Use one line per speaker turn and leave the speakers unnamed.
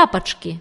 тапочки.